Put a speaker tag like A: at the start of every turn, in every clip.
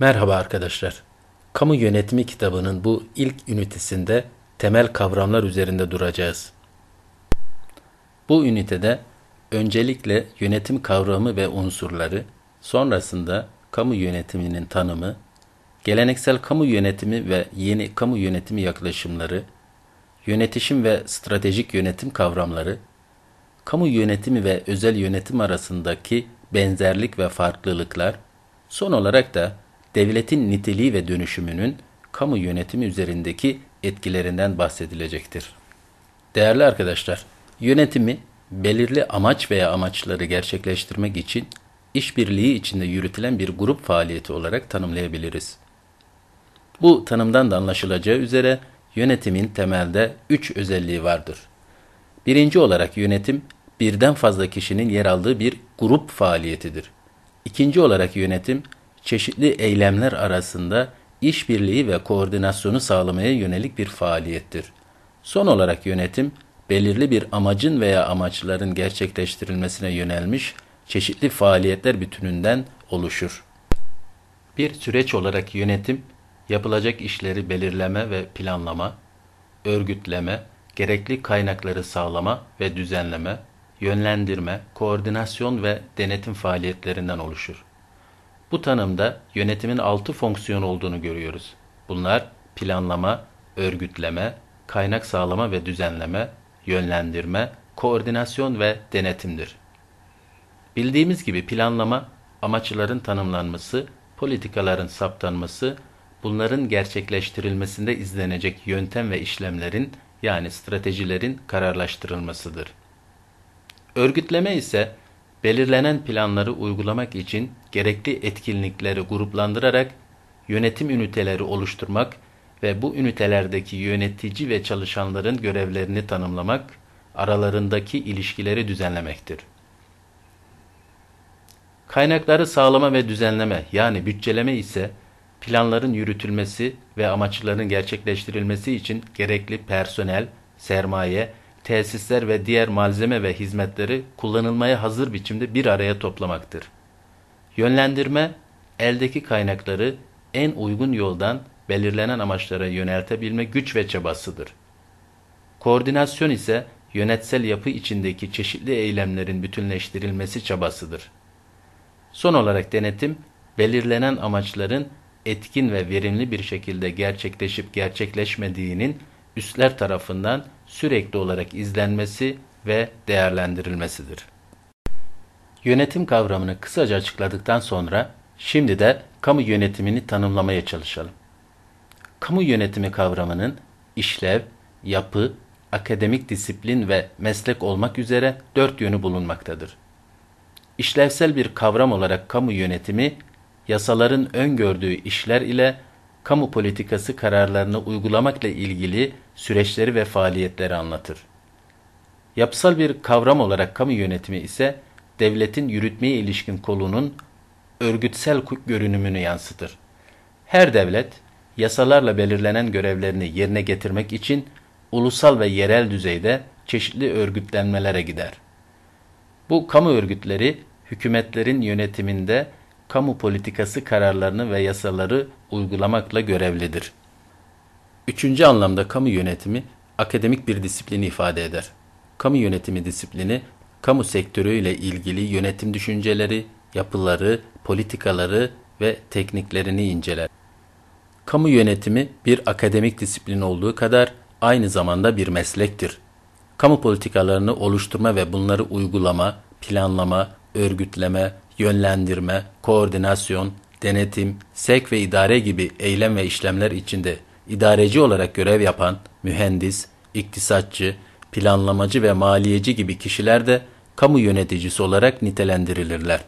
A: Merhaba arkadaşlar. Kamu Yönetimi kitabının bu ilk ünitesinde temel kavramlar üzerinde duracağız. Bu ünitede öncelikle yönetim kavramı ve unsurları, sonrasında kamu yönetiminin tanımı, geleneksel kamu yönetimi ve yeni kamu yönetimi yaklaşımları, yönetişim ve stratejik yönetim kavramları, kamu yönetimi ve özel yönetim arasındaki benzerlik ve farklılıklar, son olarak da devletin niteliği ve dönüşümünün kamu yönetimi üzerindeki etkilerinden bahsedilecektir. Değerli arkadaşlar, yönetimi belirli amaç veya amaçları gerçekleştirmek için işbirliği içinde yürütülen bir grup faaliyeti olarak tanımlayabiliriz. Bu tanımdan da anlaşılacağı üzere yönetimin temelde üç özelliği vardır. Birinci olarak yönetim, birden fazla kişinin yer aldığı bir grup faaliyetidir. İkinci olarak yönetim, çeşitli eylemler arasında işbirliği ve koordinasyonu sağlamaya yönelik bir faaliyettir. Son olarak yönetim, belirli bir amacın veya amaçların gerçekleştirilmesine yönelmiş çeşitli faaliyetler bütününden oluşur. Bir süreç olarak yönetim, yapılacak işleri belirleme ve planlama, örgütleme, gerekli kaynakları sağlama ve düzenleme, yönlendirme, koordinasyon ve denetim faaliyetlerinden oluşur. Bu tanımda yönetimin altı fonksiyon olduğunu görüyoruz. Bunlar planlama, örgütleme, kaynak sağlama ve düzenleme, yönlendirme, koordinasyon ve denetimdir. Bildiğimiz gibi planlama, amaçların tanımlanması, politikaların saptanması, bunların gerçekleştirilmesinde izlenecek yöntem ve işlemlerin yani stratejilerin kararlaştırılmasıdır. Örgütleme ise belirlenen planları uygulamak için gerekli etkinlikleri gruplandırarak yönetim üniteleri oluşturmak ve bu ünitelerdeki yönetici ve çalışanların görevlerini tanımlamak, aralarındaki ilişkileri düzenlemektir. Kaynakları sağlama ve düzenleme yani bütçeleme ise planların yürütülmesi ve amaçların gerçekleştirilmesi için gerekli personel, sermaye, tesisler ve diğer malzeme ve hizmetleri kullanılmaya hazır biçimde bir araya toplamaktır. Yönlendirme, eldeki kaynakları en uygun yoldan belirlenen amaçlara yöneltebilme güç ve çabasıdır. Koordinasyon ise yönetsel yapı içindeki çeşitli eylemlerin bütünleştirilmesi çabasıdır. Son olarak denetim, belirlenen amaçların etkin ve verimli bir şekilde gerçekleşip gerçekleşmediğinin üstler tarafından sürekli olarak izlenmesi ve değerlendirilmesidir. Yönetim kavramını kısaca açıkladıktan sonra şimdi de kamu yönetimini tanımlamaya çalışalım. Kamu yönetimi kavramının işlev, yapı, akademik disiplin ve meslek olmak üzere dört yönü bulunmaktadır. İşlevsel bir kavram olarak kamu yönetimi, yasaların öngördüğü işler ile kamu politikası kararlarını uygulamakla ilgili süreçleri ve faaliyetleri anlatır. Yapısal bir kavram olarak kamu yönetimi ise devletin yürütmeye ilişkin kolunun örgütsel görünümünü yansıtır. Her devlet yasalarla belirlenen görevlerini yerine getirmek için ulusal ve yerel düzeyde çeşitli örgütlenmelere gider. Bu kamu örgütleri hükümetlerin yönetiminde kamu politikası kararlarını ve yasaları uygulamakla görevlidir. Üçüncü anlamda kamu yönetimi akademik bir disiplini ifade eder. Kamu yönetimi disiplini, kamu sektörüyle ilgili yönetim düşünceleri, yapıları, politikaları ve tekniklerini inceler. Kamu yönetimi bir akademik disiplin olduğu kadar aynı zamanda bir meslektir. Kamu politikalarını oluşturma ve bunları uygulama, planlama, örgütleme, yönlendirme, koordinasyon, denetim, sek ve idare gibi eylem ve işlemler içinde idareci olarak görev yapan mühendis, iktisatçı, planlamacı ve maliyeci gibi kişiler de kamu yöneticisi olarak nitelendirilirler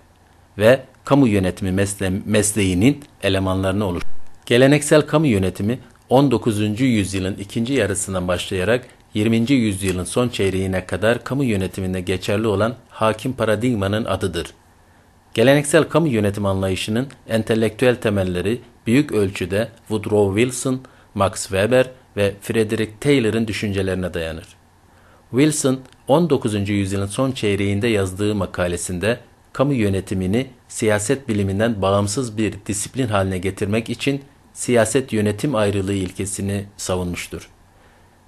A: ve kamu yönetimi mesle mesleğinin elemanlarını olur. Geleneksel kamu yönetimi 19. yüzyılın ikinci yarısından başlayarak 20. yüzyılın son çeyreğine kadar kamu yönetiminde geçerli olan hakim paradigmanın adıdır. Geleneksel kamu yönetim anlayışının entelektüel temelleri büyük ölçüde Woodrow Wilson, Max Weber ve Frederick Taylor'ın düşüncelerine dayanır. Wilson, 19. yüzyılın son çeyreğinde yazdığı makalesinde kamu yönetimini siyaset biliminden bağımsız bir disiplin haline getirmek için siyaset yönetim ayrılığı ilkesini savunmuştur.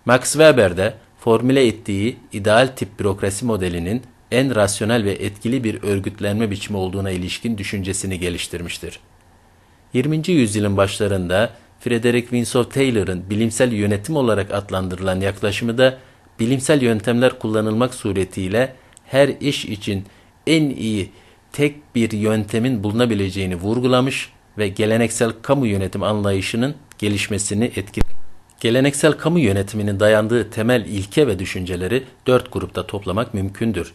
A: Max Weber de formüle ettiği ideal tip bürokrasi modelinin en rasyonel ve etkili bir örgütlenme biçimi olduğuna ilişkin düşüncesini geliştirmiştir. 20. yüzyılın başlarında Frederick Winslow Taylor'ın bilimsel yönetim olarak adlandırılan yaklaşımı da bilimsel yöntemler kullanılmak suretiyle her iş için en iyi tek bir yöntemin bulunabileceğini vurgulamış ve geleneksel kamu yönetim anlayışının gelişmesini etkiledi. Geleneksel kamu yönetiminin dayandığı temel ilke ve düşünceleri dört grupta toplamak mümkündür.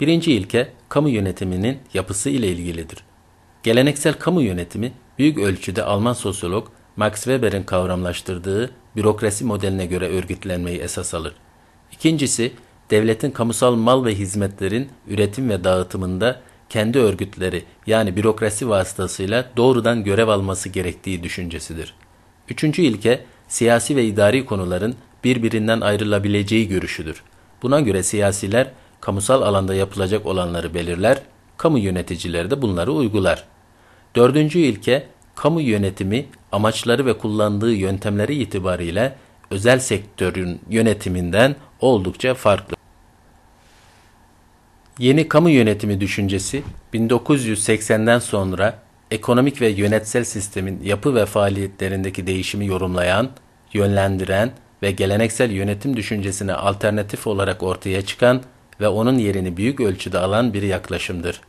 A: Birinci ilke, kamu yönetiminin yapısı ile ilgilidir. Geleneksel kamu yönetimi, büyük ölçüde Alman sosyolog Max Weber'in kavramlaştırdığı bürokrasi modeline göre örgütlenmeyi esas alır. İkincisi, devletin kamusal mal ve hizmetlerin üretim ve dağıtımında kendi örgütleri yani bürokrasi vasıtasıyla doğrudan görev alması gerektiği düşüncesidir. Üçüncü ilke, siyasi ve idari konuların birbirinden ayrılabileceği görüşüdür. Buna göre siyasiler kamusal alanda yapılacak olanları belirler, kamu yöneticileri de bunları uygular. Dördüncü ilke, kamu yönetimi amaçları ve kullandığı yöntemleri itibariyle özel sektörün yönetiminden oldukça farklı. Yeni kamu yönetimi düşüncesi 1980'den sonra ekonomik ve yönetsel sistemin yapı ve faaliyetlerindeki değişimi yorumlayan, yönlendiren ve geleneksel yönetim düşüncesine alternatif olarak ortaya çıkan ve onun yerini büyük ölçüde alan bir yaklaşımdır.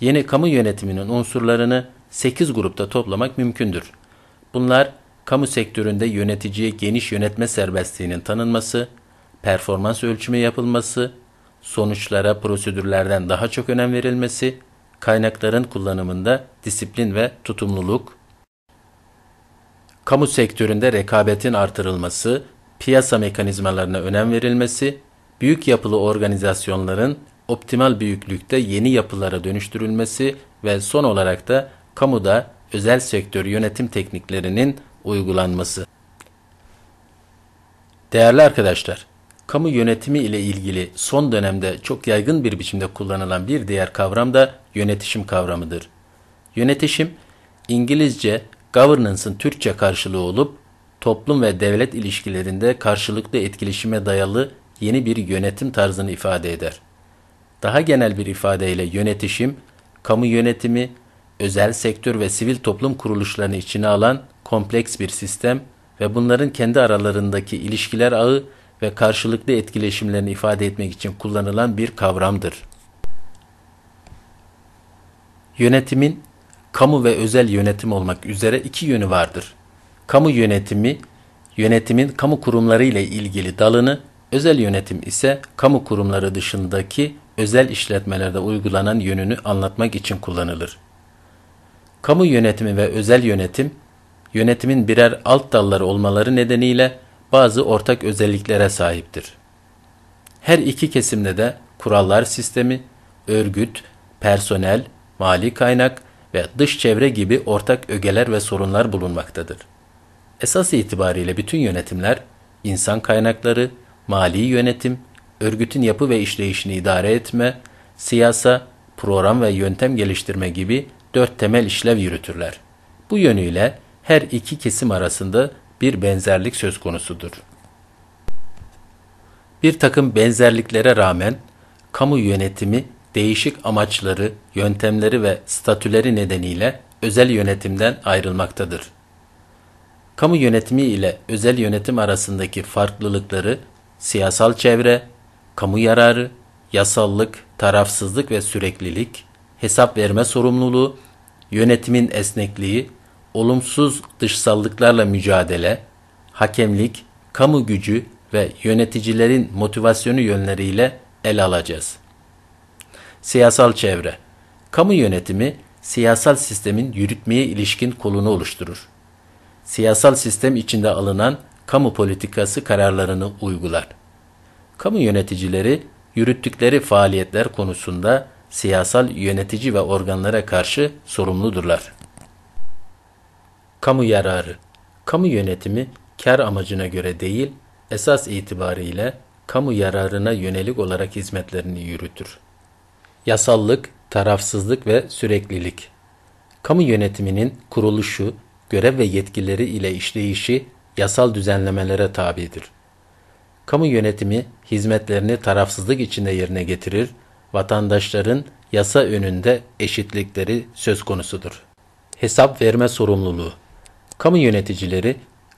A: Yeni kamu yönetiminin unsurlarını 8 grupta toplamak mümkündür. Bunlar kamu sektöründe yöneticiye geniş yönetme serbestliğinin tanınması, performans ölçümü yapılması, sonuçlara prosedürlerden daha çok önem verilmesi, kaynakların kullanımında disiplin ve tutumluluk, kamu sektöründe rekabetin artırılması, piyasa mekanizmalarına önem verilmesi, büyük yapılı organizasyonların optimal büyüklükte yeni yapılara dönüştürülmesi ve son olarak da kamuda özel sektör yönetim tekniklerinin uygulanması. Değerli arkadaşlar, kamu yönetimi ile ilgili son dönemde çok yaygın bir biçimde kullanılan bir diğer kavram da yönetişim kavramıdır. Yönetişim, İngilizce governance'ın Türkçe karşılığı olup, toplum ve devlet ilişkilerinde karşılıklı etkileşime dayalı yeni bir yönetim tarzını ifade eder. Daha genel bir ifadeyle yönetişim, kamu yönetimi, özel sektör ve sivil toplum kuruluşlarını içine alan kompleks bir sistem ve bunların kendi aralarındaki ilişkiler ağı ve karşılıklı etkileşimlerini ifade etmek için kullanılan bir kavramdır. Yönetimin kamu ve özel yönetim olmak üzere iki yönü vardır. Kamu yönetimi, yönetimin kamu kurumları ile ilgili dalını, özel yönetim ise kamu kurumları dışındaki özel işletmelerde uygulanan yönünü anlatmak için kullanılır. Kamu yönetimi ve özel yönetim, yönetimin birer alt dalları olmaları nedeniyle bazı ortak özelliklere sahiptir. Her iki kesimde de kurallar sistemi, örgüt, personel, mali kaynak ve dış çevre gibi ortak ögeler ve sorunlar bulunmaktadır. Esas itibariyle bütün yönetimler, insan kaynakları, mali yönetim, örgütün yapı ve işleyişini idare etme, siyasa, program ve yöntem geliştirme gibi dört temel işlev yürütürler. Bu yönüyle her iki kesim arasında bir benzerlik söz konusudur. Bir takım benzerliklere rağmen kamu yönetimi değişik amaçları, yöntemleri ve statüleri nedeniyle özel yönetimden ayrılmaktadır. Kamu yönetimi ile özel yönetim arasındaki farklılıkları siyasal çevre, kamu yararı, yasallık, tarafsızlık ve süreklilik, hesap verme sorumluluğu, yönetimin esnekliği, olumsuz dışsallıklarla mücadele, hakemlik, kamu gücü ve yöneticilerin motivasyonu yönleriyle ele alacağız. Siyasal çevre Kamu yönetimi, siyasal sistemin yürütmeye ilişkin kolunu oluşturur. Siyasal sistem içinde alınan kamu politikası kararlarını uygular. Kamu yöneticileri, yürüttükleri faaliyetler konusunda siyasal yönetici ve organlara karşı sorumludurlar. Kamu yararı Kamu yönetimi kar amacına göre değil, esas itibariyle kamu yararına yönelik olarak hizmetlerini yürütür. Yasallık, tarafsızlık ve süreklilik. Kamu yönetiminin kuruluşu, görev ve yetkileri ile işleyişi yasal düzenlemelere tabidir. Kamu yönetimi hizmetlerini tarafsızlık içinde yerine getirir, vatandaşların yasa önünde eşitlikleri söz konusudur. Hesap verme sorumluluğu. Kamu yöneticileri,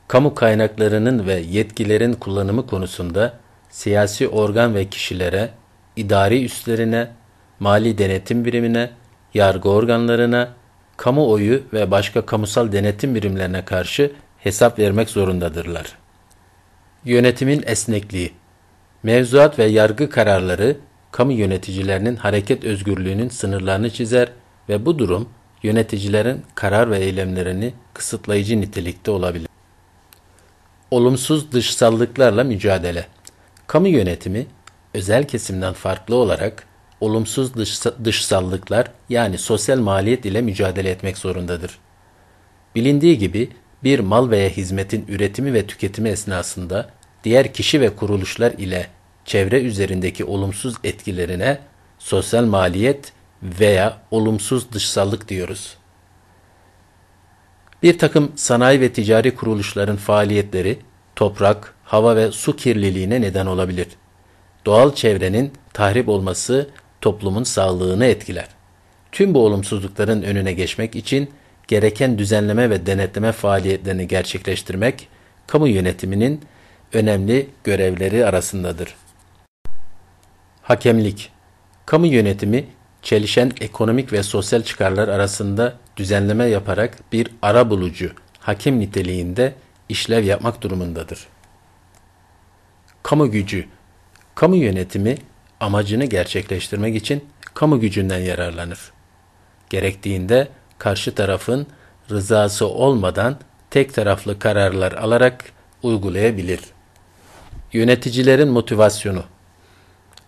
A: kamu kaynaklarının ve yetkilerin kullanımı konusunda siyasi organ ve kişilere, idari üstlerine, mali denetim birimine, yargı organlarına, kamuoyu ve başka kamusal denetim birimlerine karşı hesap vermek zorundadırlar. Yönetimin esnekliği Mevzuat ve yargı kararları kamu yöneticilerinin hareket özgürlüğünün sınırlarını çizer ve bu durum yöneticilerin karar ve eylemlerini kısıtlayıcı nitelikte olabilir. Olumsuz dışsallıklarla mücadele Kamu yönetimi özel kesimden farklı olarak olumsuz dışsallıklar yani sosyal maliyet ile mücadele etmek zorundadır. Bilindiği gibi bir mal veya hizmetin üretimi ve tüketimi esnasında diğer kişi ve kuruluşlar ile çevre üzerindeki olumsuz etkilerine sosyal maliyet veya olumsuz dışsallık diyoruz. Bir takım sanayi ve ticari kuruluşların faaliyetleri toprak, hava ve su kirliliğine neden olabilir. Doğal çevrenin tahrip olması toplumun sağlığını etkiler. Tüm bu olumsuzlukların önüne geçmek için gereken düzenleme ve denetleme faaliyetlerini gerçekleştirmek kamu yönetiminin önemli görevleri arasındadır. Hakemlik Kamu yönetimi çelişen ekonomik ve sosyal çıkarlar arasında düzenleme yaparak bir ara bulucu, hakem niteliğinde işlev yapmak durumundadır. Kamu gücü Kamu yönetimi amacını gerçekleştirmek için kamu gücünden yararlanır. Gerektiğinde karşı tarafın rızası olmadan tek taraflı kararlar alarak uygulayabilir. Yöneticilerin motivasyonu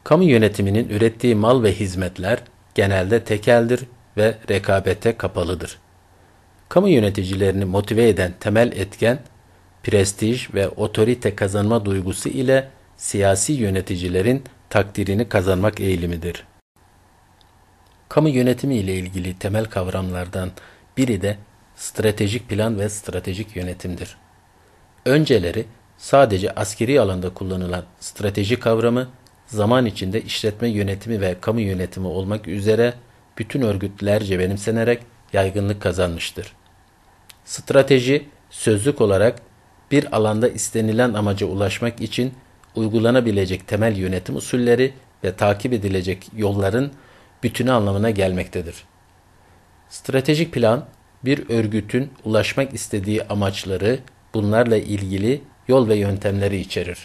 A: Kamu yönetiminin ürettiği mal ve hizmetler genelde tekeldir ve rekabete kapalıdır. Kamu yöneticilerini motive eden temel etken, prestij ve otorite kazanma duygusu ile siyasi yöneticilerin takdirini kazanmak eğilimidir. Kamu yönetimi ile ilgili temel kavramlardan biri de stratejik plan ve stratejik yönetimdir. Önceleri sadece askeri alanda kullanılan strateji kavramı zaman içinde işletme yönetimi ve kamu yönetimi olmak üzere bütün örgütlerce benimsenerek yaygınlık kazanmıştır. Strateji sözlük olarak bir alanda istenilen amaca ulaşmak için uygulanabilecek temel yönetim usulleri ve takip edilecek yolların bütünü anlamına gelmektedir. Stratejik plan, bir örgütün ulaşmak istediği amaçları, bunlarla ilgili yol ve yöntemleri içerir.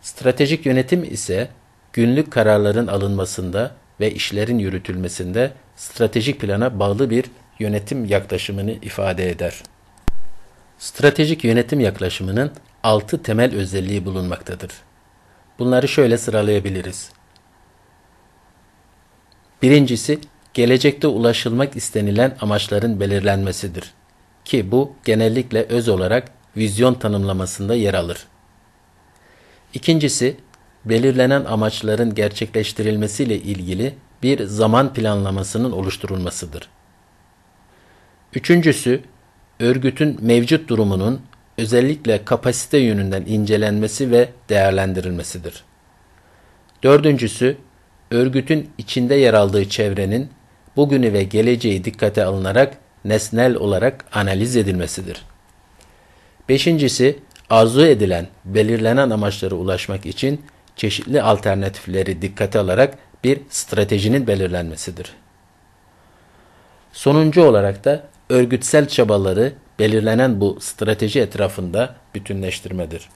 A: Stratejik yönetim ise günlük kararların alınmasında ve işlerin yürütülmesinde stratejik plana bağlı bir yönetim yaklaşımını ifade eder. Stratejik yönetim yaklaşımının altı temel özelliği bulunmaktadır. Bunları şöyle sıralayabiliriz. Birincisi, gelecekte ulaşılmak istenilen amaçların belirlenmesidir. Ki bu genellikle öz olarak vizyon tanımlamasında yer alır. İkincisi, belirlenen amaçların gerçekleştirilmesiyle ilgili bir zaman planlamasının oluşturulmasıdır. Üçüncüsü, örgütün mevcut durumunun özellikle kapasite yönünden incelenmesi ve değerlendirilmesidir. Dördüncüsü, örgütün içinde yer aldığı çevrenin bugünü ve geleceği dikkate alınarak nesnel olarak analiz edilmesidir. Beşincisi, arzu edilen, belirlenen amaçlara ulaşmak için çeşitli alternatifleri dikkate alarak bir stratejinin belirlenmesidir. Sonuncu olarak da örgütsel çabaları belirlenen bu strateji etrafında bütünleştirmedir.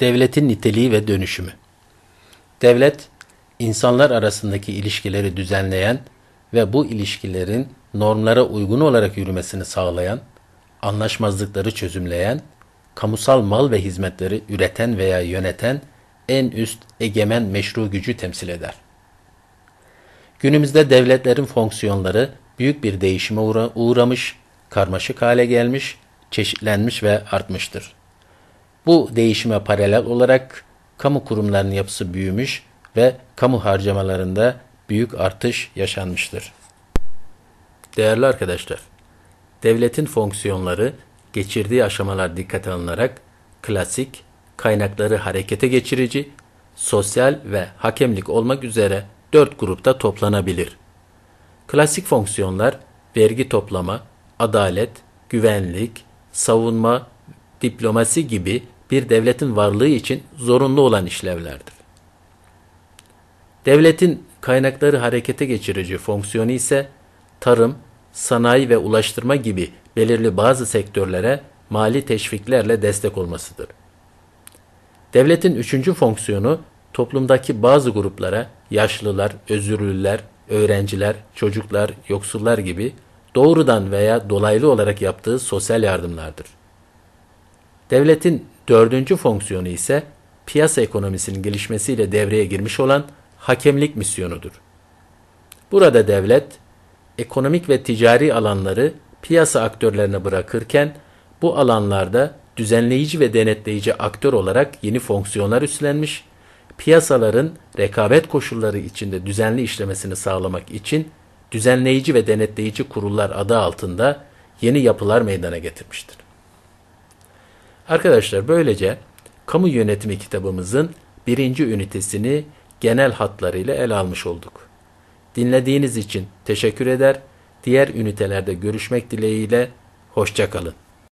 A: Devletin niteliği ve dönüşümü Devlet, insanlar arasındaki ilişkileri düzenleyen ve bu ilişkilerin normlara uygun olarak yürümesini sağlayan, anlaşmazlıkları çözümleyen, kamusal mal ve hizmetleri üreten veya yöneten en üst egemen meşru gücü temsil eder. Günümüzde devletlerin fonksiyonları büyük bir değişime uğra uğramış, karmaşık hale gelmiş, çeşitlenmiş ve artmıştır. Bu değişime paralel olarak kamu kurumlarının yapısı büyümüş ve kamu harcamalarında büyük artış yaşanmıştır. Değerli arkadaşlar, devletin fonksiyonları geçirdiği aşamalar dikkate alınarak klasik, kaynakları harekete geçirici, sosyal ve hakemlik olmak üzere dört grupta toplanabilir. Klasik fonksiyonlar vergi toplama, adalet, güvenlik, savunma, diplomasi gibi bir devletin varlığı için zorunlu olan işlevlerdir. Devletin kaynakları harekete geçirici fonksiyonu ise tarım, sanayi ve ulaştırma gibi belirli bazı sektörlere mali teşviklerle destek olmasıdır. Devletin üçüncü fonksiyonu toplumdaki bazı gruplara yaşlılar, özürlüler, öğrenciler, çocuklar, yoksullar gibi doğrudan veya dolaylı olarak yaptığı sosyal yardımlardır. Devletin dördüncü fonksiyonu ise piyasa ekonomisinin gelişmesiyle devreye girmiş olan hakemlik misyonudur. Burada devlet, ekonomik ve ticari alanları piyasa aktörlerine bırakırken bu alanlarda düzenleyici ve denetleyici aktör olarak yeni fonksiyonlar üstlenmiş, piyasaların rekabet koşulları içinde düzenli işlemesini sağlamak için düzenleyici ve denetleyici kurullar adı altında yeni yapılar meydana getirmiştir. Arkadaşlar böylece kamu yönetimi kitabımızın birinci ünitesini genel hatlarıyla ele almış olduk. Dinlediğiniz için teşekkür eder. Diğer ünitelerde görüşmek dileğiyle hoşçakalın.